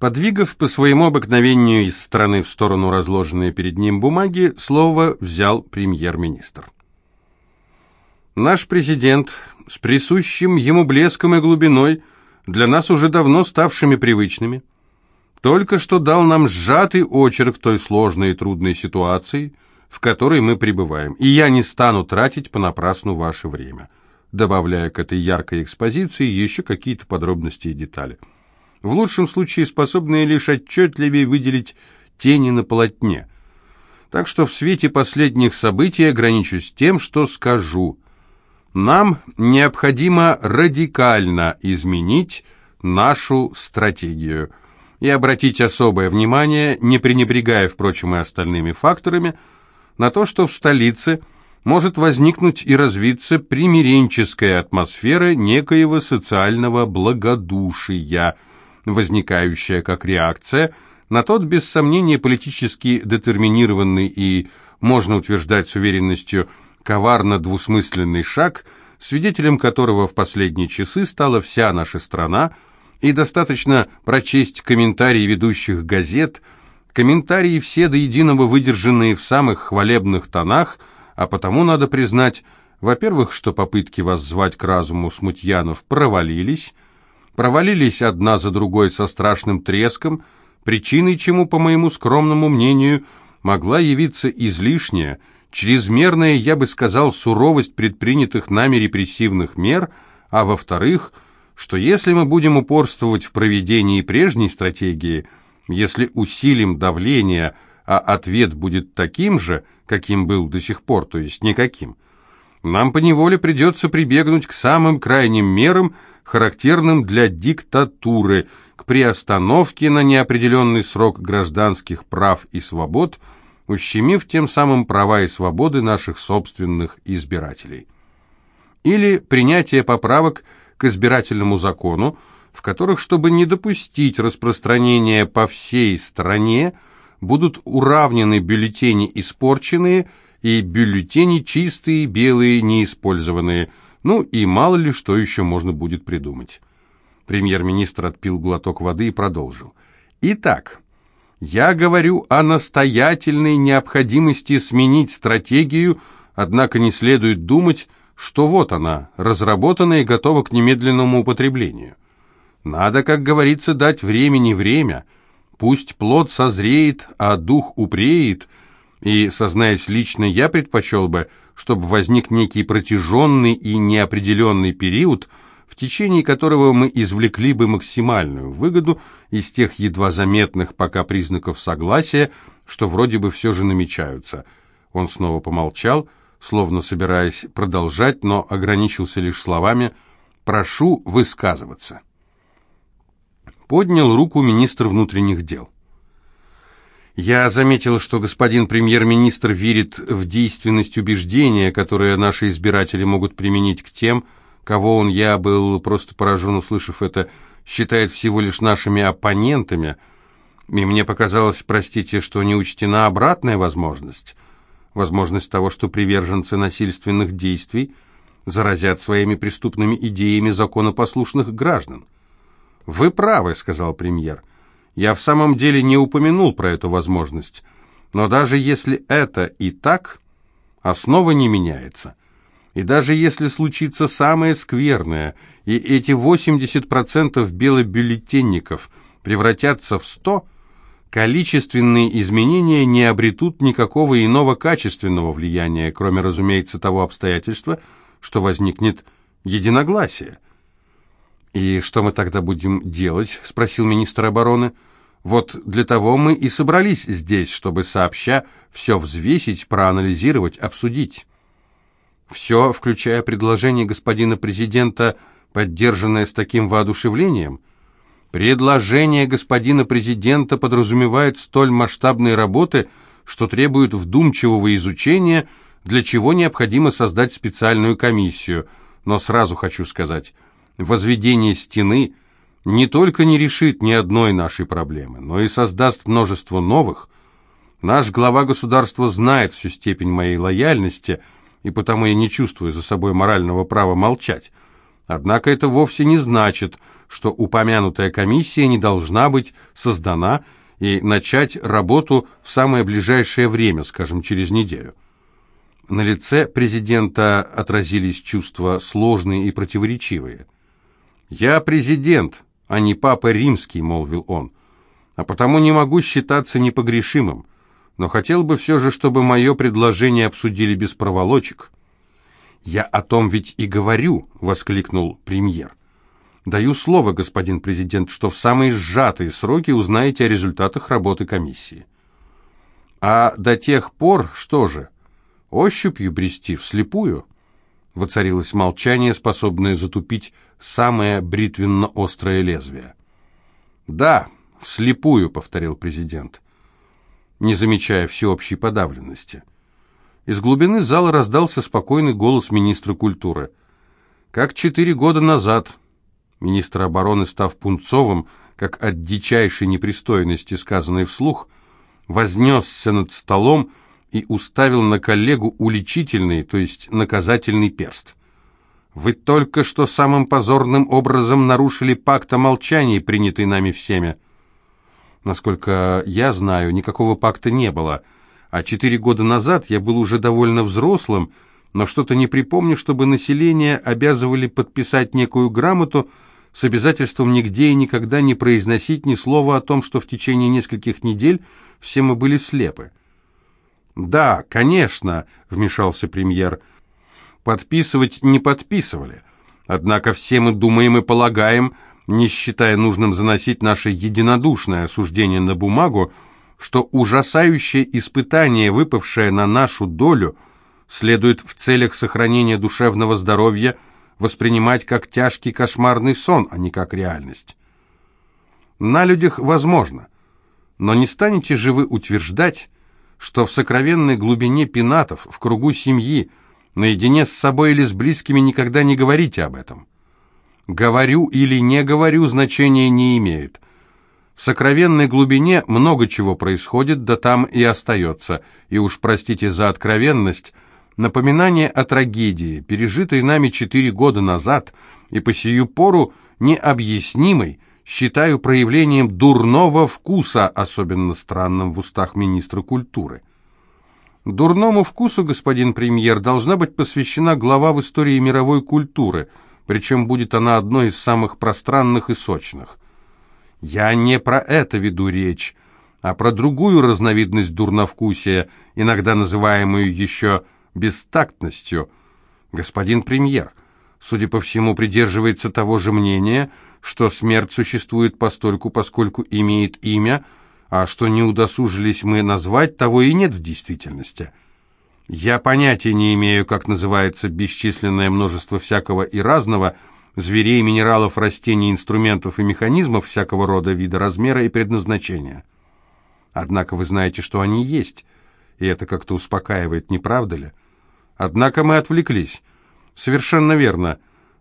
Подвигав по своему обыкновению из стороны в сторону разложенные перед ним бумаги, слово взял премьер-министр. Наш президент с присущим ему блеском и глубиной, для нас уже давно ставшими привычными, только что дал нам сжатый очерк той сложной и трудной ситуации, в которой мы пребываем, и я не стану тратить понапрасну ваше время, добавляя к этой яркой экспозиции еще какие-то подробности и детали в лучшем случае способные лишь отчетливее выделить тени на полотне. Так что в свете последних событий ограничусь тем, что скажу. Нам необходимо радикально изменить нашу стратегию и обратить особое внимание, не пренебрегая, впрочем, и остальными факторами, на то, что в столице может возникнуть и развиться примиренческая атмосфера некоего социального благодушия – возникающая как реакция на тот, без сомнения, политически детерминированный и, можно утверждать с уверенностью, коварно-двусмысленный шаг, свидетелем которого в последние часы стала вся наша страна, и достаточно прочесть комментарии ведущих газет, комментарии все до единого выдержанные в самых хвалебных тонах, а потому надо признать, во-первых, что попытки воззвать к разуму смутьянов провалились, провалились одна за другой со страшным треском, причиной чему, по моему скромному мнению, могла явиться излишняя, чрезмерная, я бы сказал, суровость предпринятых нами репрессивных мер, а во-вторых, что если мы будем упорствовать в проведении прежней стратегии, если усилим давление, а ответ будет таким же, каким был до сих пор, то есть никаким, нам поневоле придется прибегнуть к самым крайним мерам, характерным для диктатуры, к приостановке на неопределенный срок гражданских прав и свобод, ущемив тем самым права и свободы наших собственных избирателей. Или принятие поправок к избирательному закону, в которых, чтобы не допустить распространения по всей стране, будут уравнены бюллетени испорченные и бюллетени чистые, белые, неиспользованные – ну и мало ли что еще можно будет придумать. Премьер-министр отпил глоток воды и продолжил. Итак, я говорю о настоятельной необходимости сменить стратегию, однако не следует думать, что вот она, разработана и готова к немедленному употреблению. Надо, как говорится, дать времени время. Пусть плод созреет, а дух упреет, и, сознаюсь лично, я предпочел бы, чтобы возник некий протяженный и неопределенный период, в течение которого мы извлекли бы максимальную выгоду из тех едва заметных пока признаков согласия, что вроде бы все же намечаются. Он снова помолчал, словно собираясь продолжать, но ограничился лишь словами «прошу высказываться». Поднял руку министр внутренних дел. Я заметил, что господин премьер-министр верит в действенность убеждения, которое наши избиратели могут применить к тем, кого он, я был просто поражен, услышав это, считает всего лишь нашими оппонентами. И мне показалось, простите, что не учтена обратная возможность. Возможность того, что приверженцы насильственных действий заразят своими преступными идеями законопослушных граждан. «Вы правы», — сказал премьер. Я в самом деле не упомянул про эту возможность. Но даже если это и так, основа не меняется. И даже если случится самое скверное, и эти 80% белобюллетенников превратятся в 100, количественные изменения не обретут никакого иного качественного влияния, кроме, разумеется, того обстоятельства, что возникнет единогласие. «И что мы тогда будем делать?» – спросил министр обороны – вот для того мы и собрались здесь, чтобы сообща все взвесить, проанализировать, обсудить. Все, включая предложение господина президента, поддержанное с таким воодушевлением. Предложение господина президента подразумевает столь масштабные работы, что требует вдумчивого изучения, для чего необходимо создать специальную комиссию. Но сразу хочу сказать, возведение стены – не только не решит ни одной нашей проблемы, но и создаст множество новых. Наш глава государства знает всю степень моей лояльности, и потому я не чувствую за собой морального права молчать. Однако это вовсе не значит, что упомянутая комиссия не должна быть создана и начать работу в самое ближайшее время, скажем, через неделю. На лице президента отразились чувства сложные и противоречивые. «Я президент, а не папа римский», — молвил он, — «а потому не могу считаться непогрешимым, но хотел бы все же, чтобы мое предложение обсудили без проволочек». «Я о том ведь и говорю», — воскликнул премьер. «Даю слово, господин президент, что в самые сжатые сроки узнаете о результатах работы комиссии». «А до тех пор что же?» Ощупью брести вслепую? Воцарилось молчание, способное затупить самое бритвенно-острое лезвие. «Да, вслепую», — повторил президент, не замечая всеобщей подавленности. Из глубины зала раздался спокойный голос министра культуры. «Как четыре года назад», министр обороны, став пунцовым, как от дичайшей непристойности, сказанной вслух, вознесся над столом и уставил на коллегу уличительный, то есть наказательный перст. «Вы только что самым позорным образом нарушили пакт о молчании, принятый нами всеми». Насколько я знаю, никакого пакта не было, а четыре года назад я был уже довольно взрослым, но что-то не припомню, чтобы население обязывали подписать некую грамоту с обязательством нигде и никогда не произносить ни слова о том, что в течение нескольких недель все мы были слепы. «Да, конечно», — вмешался премьер. «Подписывать не подписывали. Однако все мы думаем и полагаем, не считая нужным заносить наше единодушное осуждение на бумагу, что ужасающее испытание, выпавшее на нашу долю, следует в целях сохранения душевного здоровья воспринимать как тяжкий кошмарный сон, а не как реальность. На людях возможно, но не станете же вы утверждать, что в сокровенной глубине пенатов, в кругу семьи, наедине с собой или с близкими никогда не говорите об этом. Говорю или не говорю, значения не имеет. В сокровенной глубине много чего происходит, да там и остается, и уж простите за откровенность, напоминание о трагедии, пережитой нами четыре года назад, и по сию пору необъяснимой, считаю проявлением дурного вкуса, особенно странным в устах министра культуры. Дурному вкусу, господин премьер, должна быть посвящена глава в истории мировой культуры, причем будет она одной из самых пространных и сочных. Я не про это веду речь, а про другую разновидность дурновкусия, иногда называемую еще бестактностью. Господин премьер, судя по всему, придерживается того же мнения – что смерть существует постольку, поскольку имеет имя, а что не удосужились мы назвать, того и нет в действительности. Я понятия не имею, как называется бесчисленное множество всякого и разного, зверей, минералов, растений, инструментов и механизмов всякого рода, вида, размера и предназначения. Однако вы знаете, что они есть, и это как-то успокаивает, не правда ли? Однако мы отвлеклись. Совершенно верно.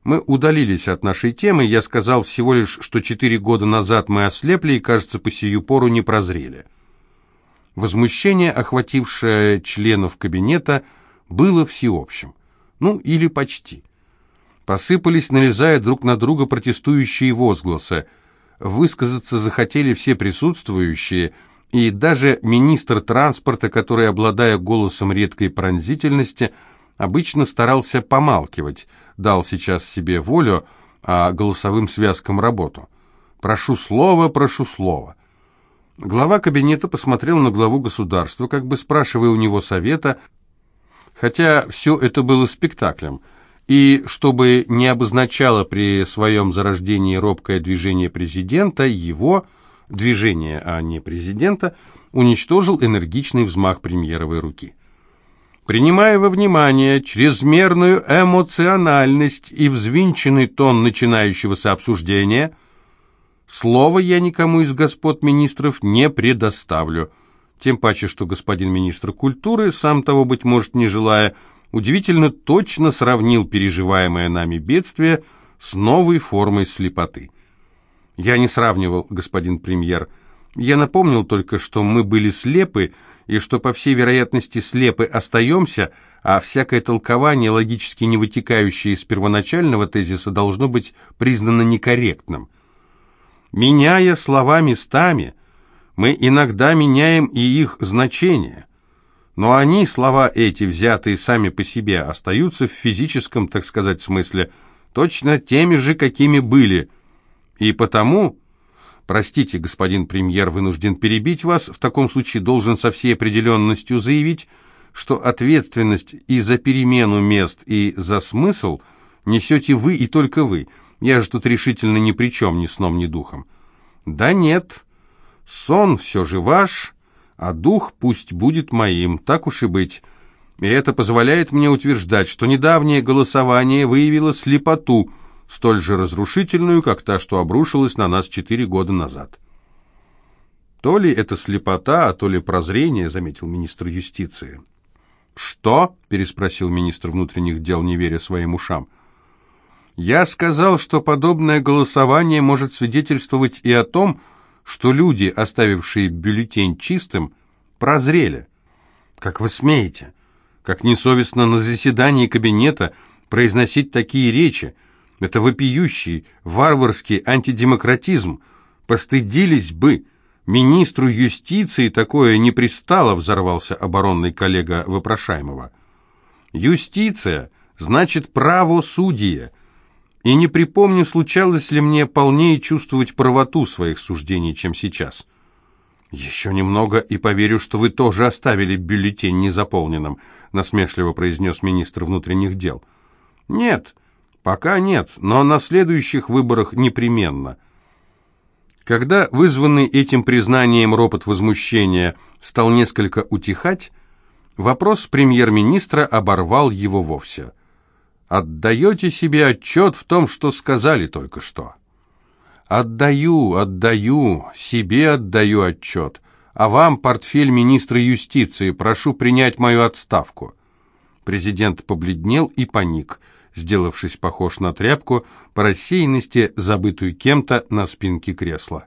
Мы удалились от нашей темы, я сказал всего лишь, что четыре года назад мы ослепли и, кажется, по сию пору не прозрели. Возмущение, охватившее членов кабинета, было всеобщим. Ну, или почти. Посыпались, нарезая друг на друга протестующие возгласы. Высказаться захотели все присутствующие, и даже министр транспорта, который, обладая голосом редкой пронзительности, обычно старался помалкивать – дал сейчас себе волю, а голосовым связкам работу. «Прошу слова, прошу слова». Глава кабинета посмотрел на главу государства, как бы спрашивая у него совета, хотя все это было спектаклем, и чтобы не обозначало при своем зарождении робкое движение президента, его, движение, а не президента, уничтожил энергичный взмах премьеровой руки. Принимая во внимание чрезмерную эмоциональность и взвинченный тон начинающегося обсуждения, слово я никому из господ министров не предоставлю, тем паче, что господин министр культуры, сам того, быть может, не желая, удивительно точно сравнил переживаемое нами бедствие с новой формой слепоты. Я не сравнивал, господин премьер, я напомнил только, что мы были слепы, и что, по всей вероятности, слепы остаемся, а всякое толкование, логически не вытекающее из первоначального тезиса, должно быть признано некорректным. Меняя слова местами, мы иногда меняем и их значение. Но они, слова эти, взятые сами по себе, остаются в физическом, так сказать, смысле, точно теми же, какими были. И потому, простите, господин премьер, вынужден перебить вас, в таком случае должен со всей определенностью заявить, что ответственность и за перемену мест, и за смысл несете вы и только вы – я же тут решительно ни при чем, ни сном, ни духом. Да нет, сон все же ваш, а дух пусть будет моим, так уж и быть. И это позволяет мне утверждать, что недавнее голосование выявило слепоту, столь же разрушительную, как та, что обрушилась на нас четыре года назад. То ли это слепота, а то ли прозрение, заметил министр юстиции. «Что?» – переспросил министр внутренних дел, не веря своим ушам. Я сказал, что подобное голосование может свидетельствовать и о том, что люди, оставившие бюллетень чистым, прозрели. Как вы смеете? Как несовестно на заседании кабинета произносить такие речи? Это вопиющий, варварский антидемократизм. Постыдились бы. Министру юстиции такое не пристало, взорвался оборонный коллега вопрошаемого. Юстиция значит правосудие – и не припомню, случалось ли мне полнее чувствовать правоту своих суждений, чем сейчас. «Еще немного, и поверю, что вы тоже оставили бюллетень незаполненным», насмешливо произнес министр внутренних дел. «Нет, пока нет, но на следующих выборах непременно». Когда вызванный этим признанием ропот возмущения стал несколько утихать, вопрос премьер-министра оборвал его вовсе – Отдаете себе отчет в том, что сказали только что? Отдаю, отдаю, себе отдаю отчет. А вам, портфель министра юстиции, прошу принять мою отставку. Президент побледнел и паник, сделавшись похож на тряпку, по рассеянности, забытую кем-то на спинке кресла.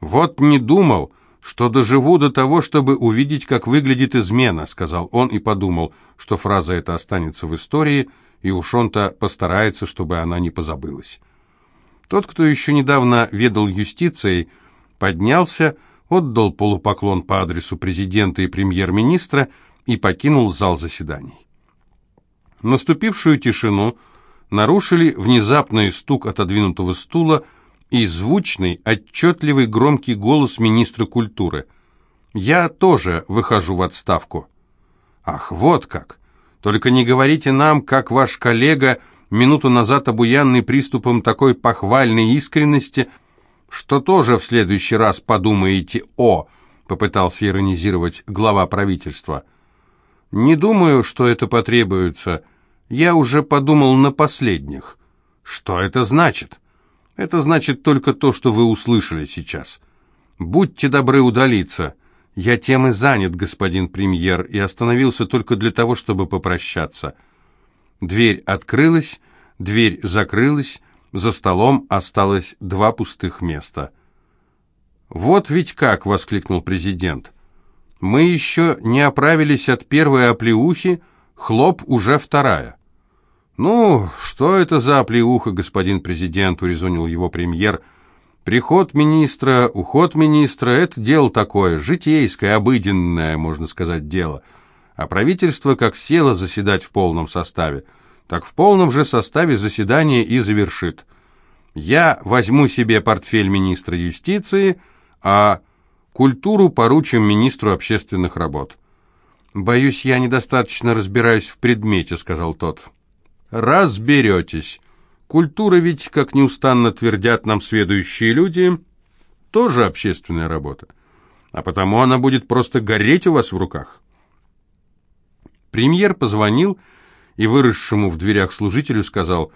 «Вот не думал, что доживу до того, чтобы увидеть, как выглядит измена», сказал он и подумал, что фраза эта останется в истории – и уж он-то постарается, чтобы она не позабылась. Тот, кто еще недавно ведал юстицией, поднялся, отдал полупоклон по адресу президента и премьер-министра и покинул зал заседаний. Наступившую тишину нарушили внезапный стук отодвинутого стула и звучный, отчетливый громкий голос министра культуры. «Я тоже выхожу в отставку». «Ах, вот как!» Только не говорите нам, как ваш коллега, минуту назад обуянный приступом такой похвальной искренности, что тоже в следующий раз подумаете «о», попытался иронизировать глава правительства. Не думаю, что это потребуется. Я уже подумал на последних. Что это значит? Это значит только то, что вы услышали сейчас. Будьте добры удалиться. «Я тем и занят, господин премьер, и остановился только для того, чтобы попрощаться». Дверь открылась, дверь закрылась, за столом осталось два пустых места. «Вот ведь как!» — воскликнул президент. «Мы еще не оправились от первой оплеухи, хлоп уже вторая». «Ну, что это за оплеуха, господин президент?» — урезонил его премьер — Приход министра, уход министра – это дело такое, житейское, обыденное, можно сказать, дело. А правительство как село заседать в полном составе, так в полном же составе заседание и завершит. Я возьму себе портфель министра юстиции, а культуру поручим министру общественных работ. «Боюсь, я недостаточно разбираюсь в предмете», — сказал тот. «Разберетесь». Культура ведь, как неустанно твердят нам сведущие люди, тоже общественная работа. А потому она будет просто гореть у вас в руках. Премьер позвонил и выросшему в дверях служителю сказал,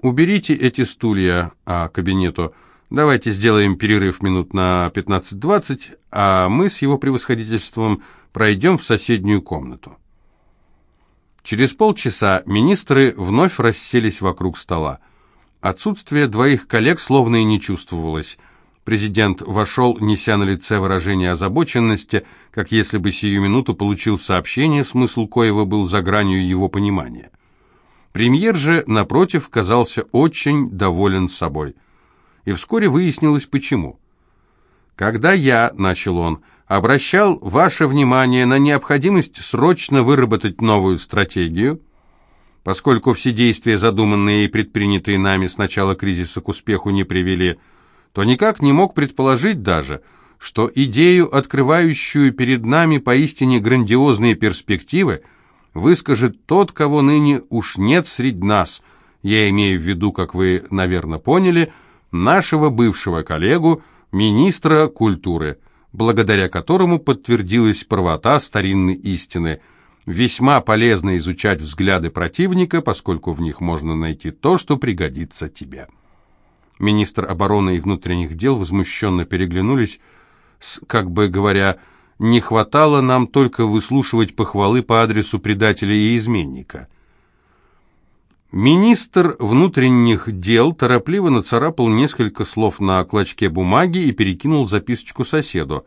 «Уберите эти стулья, а кабинету давайте сделаем перерыв минут на 15-20, а мы с его превосходительством пройдем в соседнюю комнату». Через полчаса министры вновь расселись вокруг стола. Отсутствие двоих коллег словно и не чувствовалось. Президент вошел, неся на лице выражение озабоченности, как если бы сию минуту получил сообщение, смысл коего был за гранью его понимания. Премьер же, напротив, казался очень доволен собой. И вскоре выяснилось, почему. «Когда я, — начал он, — обращал ваше внимание на необходимость срочно выработать новую стратегию, поскольку все действия, задуманные и предпринятые нами с начала кризиса к успеху, не привели, — то никак не мог предположить даже, что идею, открывающую перед нами поистине грандиозные перспективы, выскажет тот, кого ныне уж нет среди нас, я имею в виду, как вы, наверное, поняли, нашего бывшего коллегу, министра культуры, благодаря которому подтвердилась правота старинной истины. Весьма полезно изучать взгляды противника, поскольку в них можно найти то, что пригодится тебе. Министр обороны и внутренних дел возмущенно переглянулись, как бы говоря, «Не хватало нам только выслушивать похвалы по адресу предателя и изменника». Министр внутренних дел торопливо нацарапал несколько слов на клочке бумаги и перекинул записочку соседу.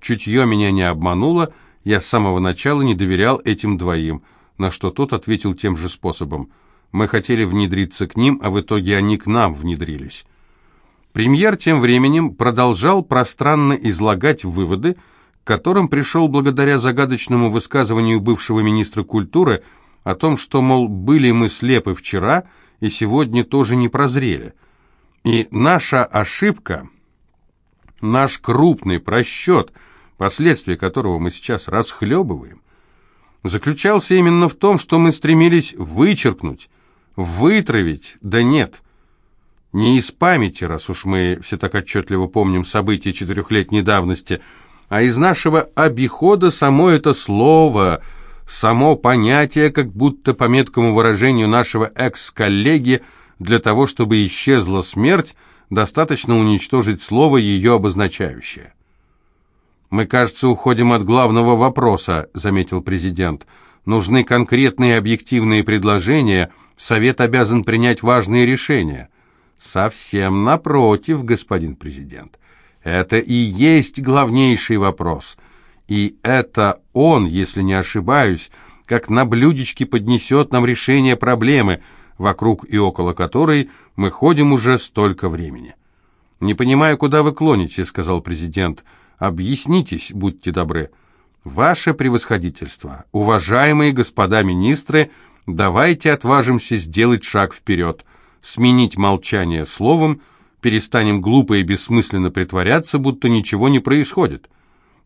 Чутье меня не обмануло, я с самого начала не доверял этим двоим, на что тот ответил тем же способом. Мы хотели внедриться к ним, а в итоге они к нам внедрились. Премьер тем временем продолжал пространно излагать выводы, к которым пришел благодаря загадочному высказыванию бывшего министра культуры о том, что, мол, были мы слепы вчера и сегодня тоже не прозрели. И наша ошибка, наш крупный просчет, последствия которого мы сейчас расхлебываем, заключался именно в том, что мы стремились вычеркнуть, вытравить, да нет – не из памяти, раз уж мы все так отчетливо помним события четырехлетней давности, а из нашего обихода само это слово, само понятие, как будто по меткому выражению нашего экс-коллеги, для того, чтобы исчезла смерть, достаточно уничтожить слово, ее обозначающее. «Мы, кажется, уходим от главного вопроса», — заметил президент. «Нужны конкретные объективные предложения, Совет обязан принять важные решения». Совсем напротив, господин президент. Это и есть главнейший вопрос. И это он, если не ошибаюсь, как на блюдечке поднесет нам решение проблемы, вокруг и около которой мы ходим уже столько времени. «Не понимаю, куда вы клоните», — сказал президент. «Объяснитесь, будьте добры». «Ваше превосходительство, уважаемые господа министры, давайте отважимся сделать шаг вперед сменить молчание словом, перестанем глупо и бессмысленно притворяться, будто ничего не происходит.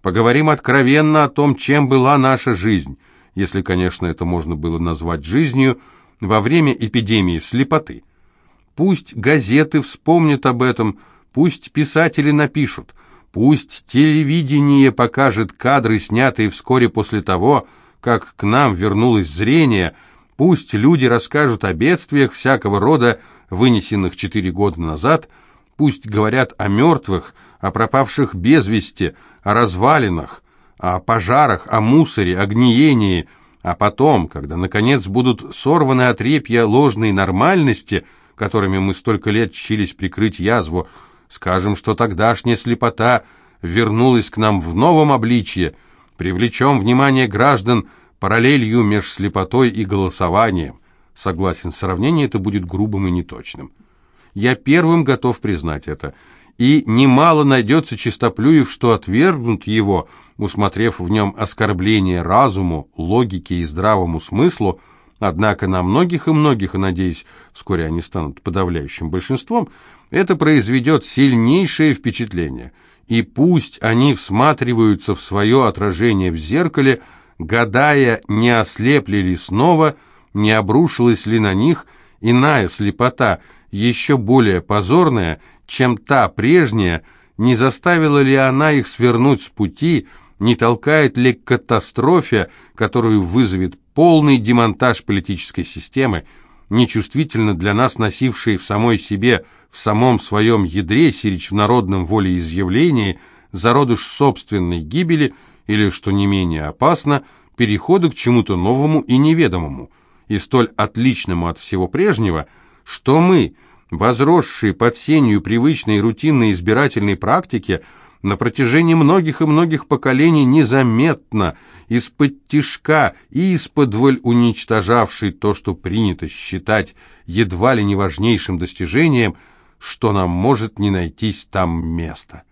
Поговорим откровенно о том, чем была наша жизнь, если, конечно, это можно было назвать жизнью, во время эпидемии слепоты. Пусть газеты вспомнят об этом, пусть писатели напишут, пусть телевидение покажет кадры, снятые вскоре после того, как к нам вернулось зрение – Пусть люди расскажут о бедствиях всякого рода, вынесенных четыре года назад, пусть говорят о мертвых, о пропавших без вести, о развалинах, о пожарах, о мусоре, о гниении, а потом, когда, наконец, будут сорваны отрепья ложной нормальности, которыми мы столько лет чились прикрыть язву, скажем, что тогдашняя слепота вернулась к нам в новом обличье, привлечем внимание граждан – параллелью между слепотой и голосованием. Согласен, сравнение это будет грубым и неточным. Я первым готов признать это. И немало найдется чистоплюев, что отвергнут его, усмотрев в нем оскорбление разуму, логике и здравому смыслу, однако на многих и многих, и, надеюсь, вскоре они станут подавляющим большинством, это произведет сильнейшее впечатление. И пусть они всматриваются в свое отражение в зеркале – гадая, не ослепли ли снова, не обрушилась ли на них иная слепота, еще более позорная, чем та прежняя, не заставила ли она их свернуть с пути, не толкает ли к катастрофе, которую вызовет полный демонтаж политической системы, нечувствительно для нас носившей в самой себе, в самом своем ядре, сирич в народном волеизъявлении, зародыш собственной гибели – или, что не менее опасно, перехода к чему-то новому и неведомому, и столь отличному от всего прежнего, что мы, возросшие под сенью привычной рутинной избирательной практики, на протяжении многих и многих поколений незаметно, из-под тишка и из-под уничтожавший то, что принято считать едва ли не важнейшим достижением, что нам может не найтись там места.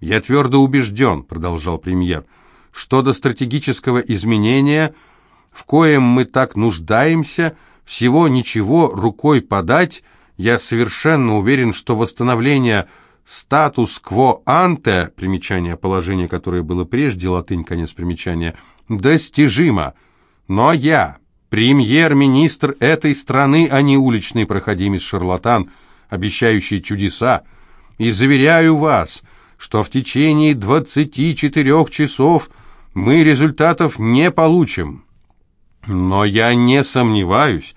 «Я твердо убежден», — продолжал премьер, — «что до стратегического изменения, в коем мы так нуждаемся, всего ничего рукой подать, я совершенно уверен, что восстановление статус-кво анте, примечание положения, которое было прежде, латынь, конец примечания, достижимо. Но я, премьер-министр этой страны, а не уличный проходимец-шарлатан, обещающий чудеса, и заверяю вас, что в течение 24 часов мы результатов не получим. Но я не сомневаюсь,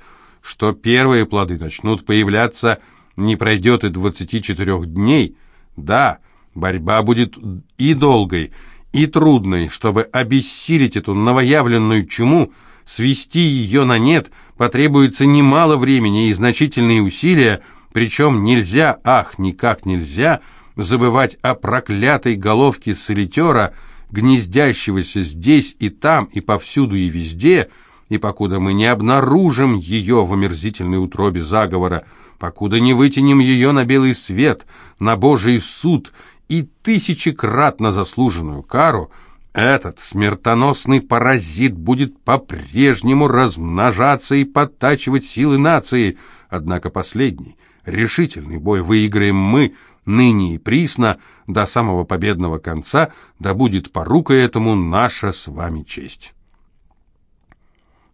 что первые плоды начнут появляться не пройдет и 24 дней. Да, борьба будет и долгой, и трудной, чтобы обессилить эту новоявленную чуму, свести ее на нет, потребуется немало времени и значительные усилия, причем нельзя, ах, никак нельзя, забывать о проклятой головке солитера, гнездящегося здесь и там, и повсюду и везде, и покуда мы не обнаружим ее в омерзительной утробе заговора, покуда не вытянем ее на белый свет, на Божий суд и тысячекратно заслуженную кару, этот смертоносный паразит будет по-прежнему размножаться и подтачивать силы нации, однако последний, решительный бой выиграем мы, ныне и присно, до самого победного конца, да будет порукой этому наша с вами честь.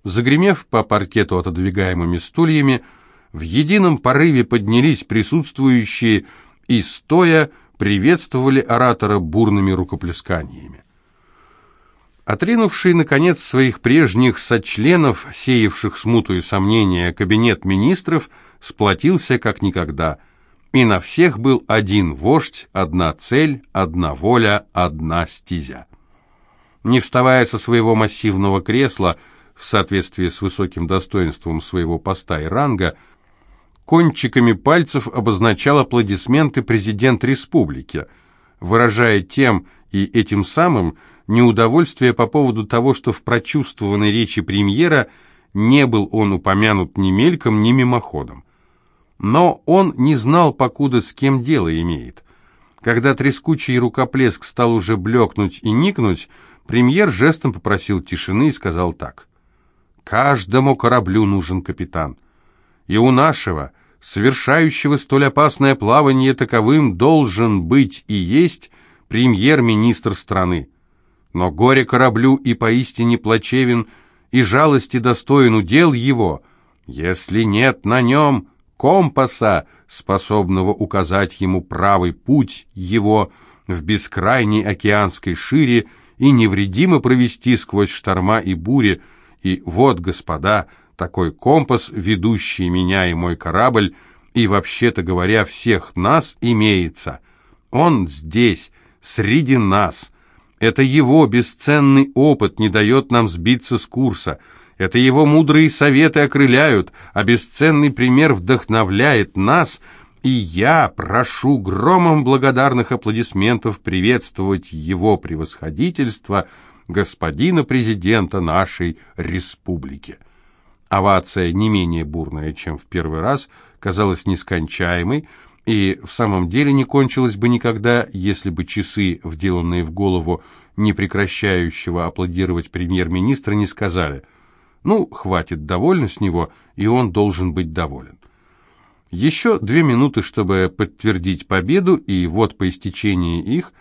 Загремев по паркету отодвигаемыми стульями, в едином порыве поднялись присутствующие и, стоя, приветствовали оратора бурными рукоплесканиями. Отринувший, наконец, своих прежних сочленов, сеявших смуту и сомнения, кабинет министров сплотился как никогда, и на всех был один вождь, одна цель, одна воля, одна стезя. Не вставая со своего массивного кресла, в соответствии с высоким достоинством своего поста и ранга, кончиками пальцев обозначал аплодисменты президент республики, выражая тем и этим самым неудовольствие по поводу того, что в прочувствованной речи премьера не был он упомянут ни мельком, ни мимоходом. Но он не знал, покуда с кем дело имеет. Когда трескучий рукоплеск стал уже блекнуть и никнуть, премьер жестом попросил тишины и сказал так. «Каждому кораблю нужен капитан и у нашего, совершающего столь опасное плавание, таковым должен быть и есть премьер-министр страны. Но горе кораблю и поистине плачевен, и жалости достоин удел его, если нет на нем компаса, способного указать ему правый путь его в бескрайней океанской шире и невредимо провести сквозь шторма и бури, и вот, господа, — такой компас, ведущий меня и мой корабль, и, вообще-то говоря, всех нас имеется. Он здесь, среди нас. Это его бесценный опыт не дает нам сбиться с курса. Это его мудрые советы окрыляют, а бесценный пример вдохновляет нас, и я прошу громом благодарных аплодисментов приветствовать его превосходительство, господина президента нашей республики. Овация, не менее бурная, чем в первый раз, казалась нескончаемой, и в самом деле не кончилась бы никогда, если бы часы, вделанные в голову не прекращающего аплодировать премьер-министра, не сказали «Ну, хватит, довольно с него, и он должен быть доволен». Еще две минуты, чтобы подтвердить победу, и вот по истечении их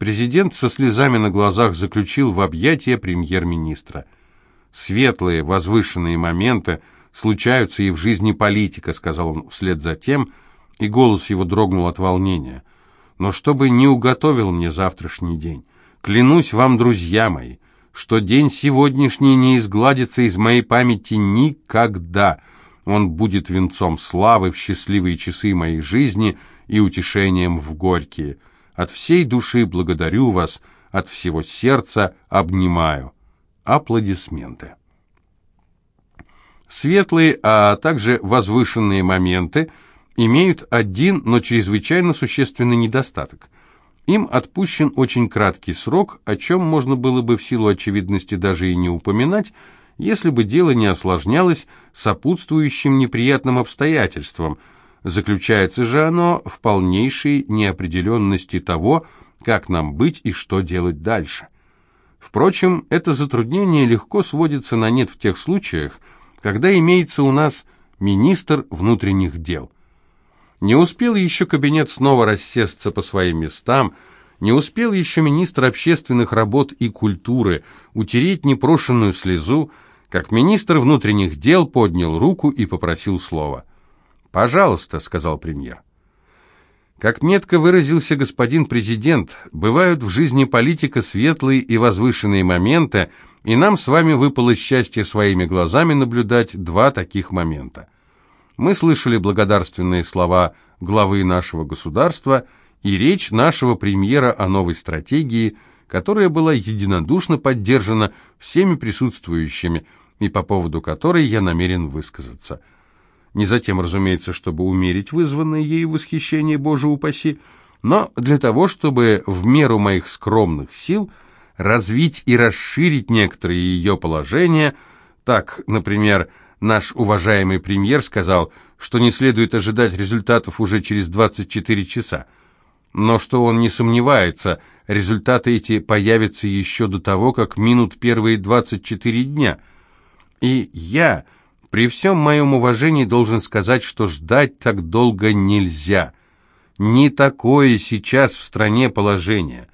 президент со слезами на глазах заключил в объятия премьер-министра – Светлые, возвышенные моменты случаются и в жизни политика, сказал он вслед за тем, и голос его дрогнул от волнения. Но чтобы не уготовил мне завтрашний день, клянусь вам, друзья мои, что день сегодняшний не изгладится из моей памяти никогда. Он будет венцом славы в счастливые часы моей жизни и утешением в горькие. От всей души благодарю вас, от всего сердца обнимаю. Аплодисменты. Светлые, а также возвышенные моменты имеют один, но чрезвычайно существенный недостаток. Им отпущен очень краткий срок, о чем можно было бы в силу очевидности даже и не упоминать, если бы дело не осложнялось сопутствующим неприятным обстоятельством. Заключается же оно в полнейшей неопределенности того, как нам быть и что делать дальше. Впрочем, это затруднение легко сводится на нет в тех случаях, когда имеется у нас министр внутренних дел. Не успел еще кабинет снова рассесться по своим местам, не успел еще министр общественных работ и культуры утереть непрошенную слезу, как министр внутренних дел поднял руку и попросил слова. «Пожалуйста», — сказал премьер. Как метко выразился господин президент, бывают в жизни политика светлые и возвышенные моменты, и нам с вами выпало счастье своими глазами наблюдать два таких момента. Мы слышали благодарственные слова главы нашего государства и речь нашего премьера о новой стратегии, которая была единодушно поддержана всеми присутствующими и по поводу которой я намерен высказаться – не затем, разумеется, чтобы умерить вызванное ею восхищение, Боже упаси, но для того, чтобы в меру моих скромных сил развить и расширить некоторые ее положения. Так, например, наш уважаемый премьер сказал, что не следует ожидать результатов уже через 24 часа, но что он не сомневается, результаты эти появятся еще до того, как минут первые 24 дня. И я при всем моем уважении должен сказать, что ждать так долго нельзя. Не такое сейчас в стране положение.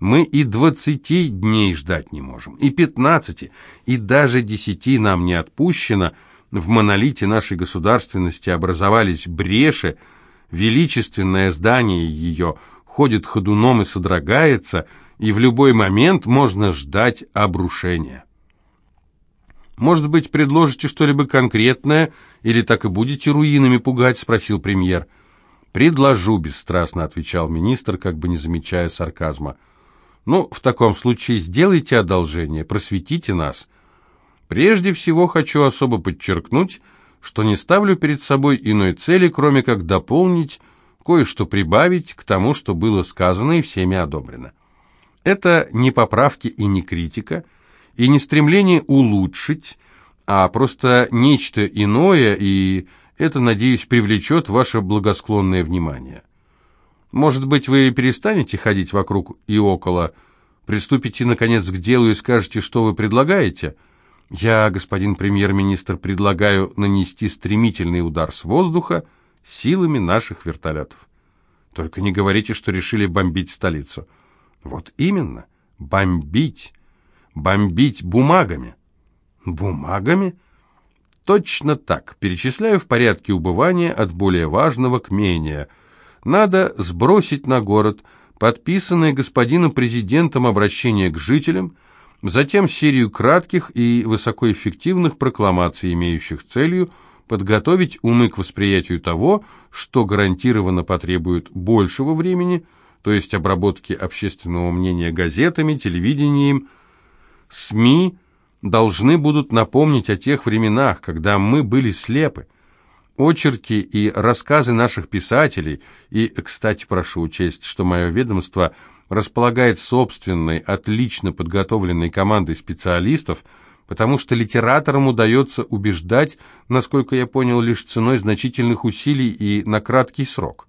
Мы и двадцати дней ждать не можем, и пятнадцати, и даже десяти нам не отпущено. В монолите нашей государственности образовались бреши, величественное здание ее ходит ходуном и содрогается, и в любой момент можно ждать обрушения. «Может быть, предложите что-либо конкретное, или так и будете руинами пугать?» – спросил премьер. «Предложу», – бесстрастно отвечал министр, как бы не замечая сарказма. «Ну, в таком случае сделайте одолжение, просветите нас. Прежде всего хочу особо подчеркнуть, что не ставлю перед собой иной цели, кроме как дополнить, кое-что прибавить к тому, что было сказано и всеми одобрено. Это не поправки и не критика – и не стремление улучшить, а просто нечто иное, и это, надеюсь, привлечет ваше благосклонное внимание. Может быть, вы перестанете ходить вокруг и около, приступите, наконец, к делу и скажете, что вы предлагаете? Я, господин премьер-министр, предлагаю нанести стремительный удар с воздуха силами наших вертолетов. Только не говорите, что решили бомбить столицу. Вот именно, бомбить бомбить бумагами. Бумагами? Точно так. Перечисляю в порядке убывания от более важного к менее. Надо сбросить на город подписанное господином президентом обращение к жителям, затем серию кратких и высокоэффективных прокламаций, имеющих целью подготовить умы к восприятию того, что гарантированно потребует большего времени, то есть обработки общественного мнения газетами, телевидением, СМИ должны будут напомнить о тех временах, когда мы были слепы. Очерки и рассказы наших писателей, и, кстати, прошу учесть, что мое ведомство располагает собственной, отлично подготовленной командой специалистов, потому что литераторам удается убеждать, насколько я понял, лишь ценой значительных усилий и на краткий срок.